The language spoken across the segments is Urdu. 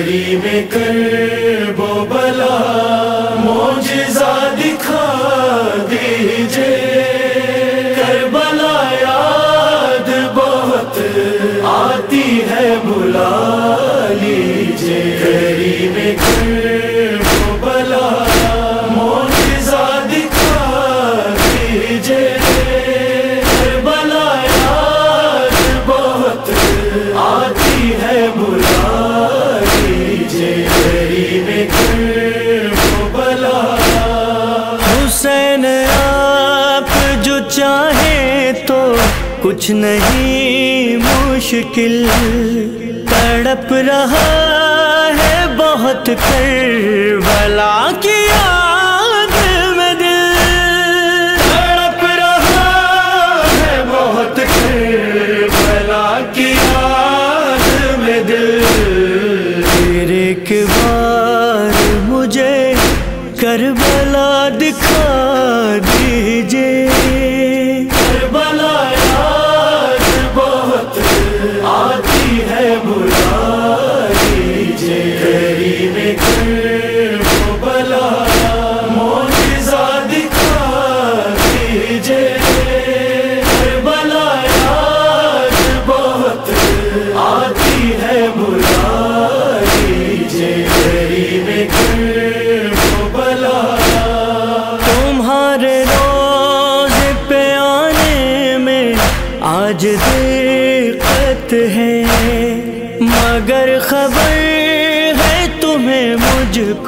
گلی میں کر کچھ نہیں مشکل تڑپ رہا ہے بہت کربلا کی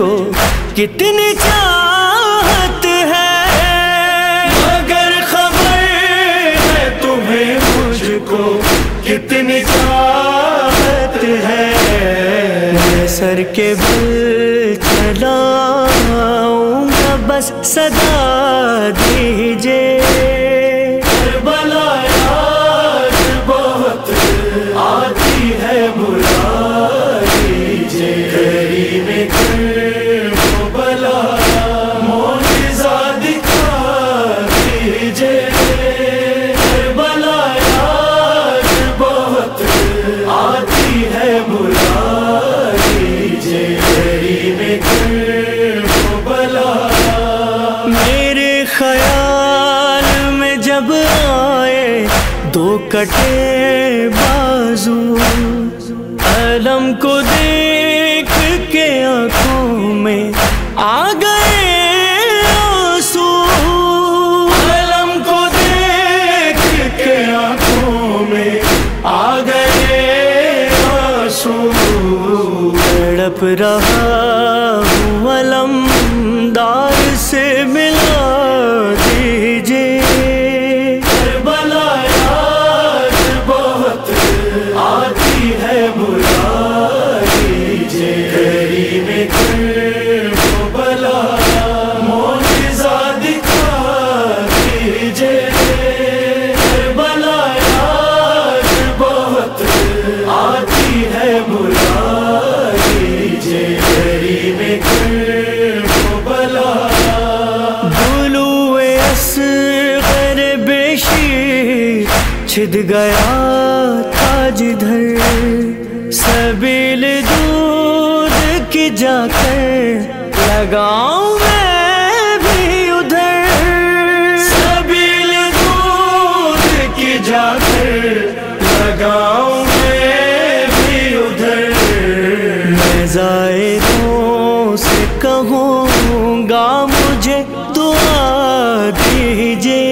کو کتنی چاہت ہے۔ مگر خبر ہے تمہیں مجھ کو کتنی چاہت ہے۔ سر کے بل چلاؤں گا، بس صدا دیجیے۔ کٹے بازو علم کو دیکھ کے آنکھوں میں آ گئے گیا تھا جدھر، سبیل دودھ کی جا کر لگاؤں میں بھی ادھر۔ دودھ کی جا میں بھی ادھر۔ کہوں گا، مجھے دعا دیجیے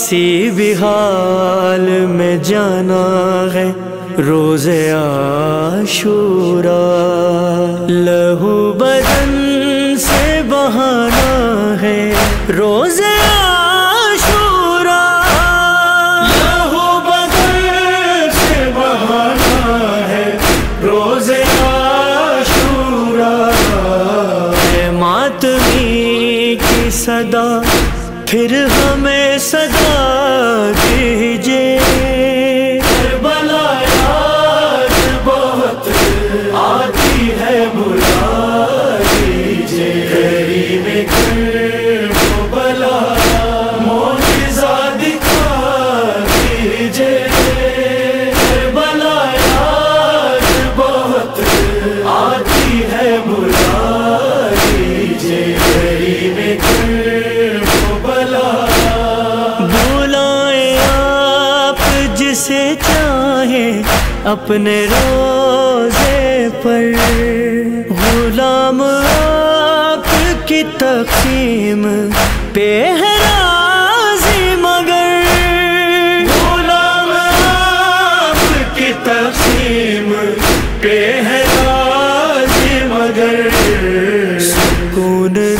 کسی بھی حال میں جانا ہے، روز عاشورا لہو بدن سے بہانا ہے، روز عاشورا لہو بدن سے بہانا ہے، روز عاشورا ماتمی کی صدا پھر ہمیں صدا سے چاہے اپنے روزے پر۔ غلام آپ کی تقسیم پہ ہے راضی مگر۔ غلام آپ کی تقسیم پہ ہے راضی مگر۔ سکون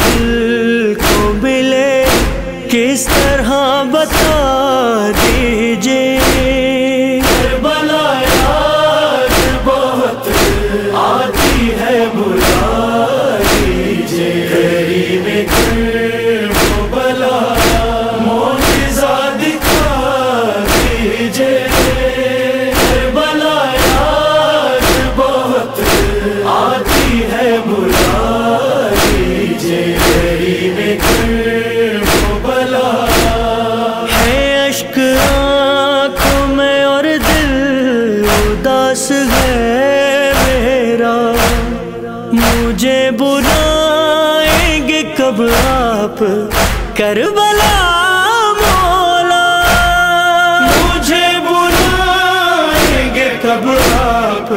کب آپ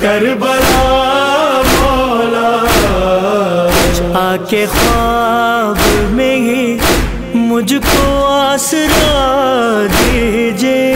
کربلا مولا۔ آ کے خواب میں ہی مجھ کو آسرا دیجیے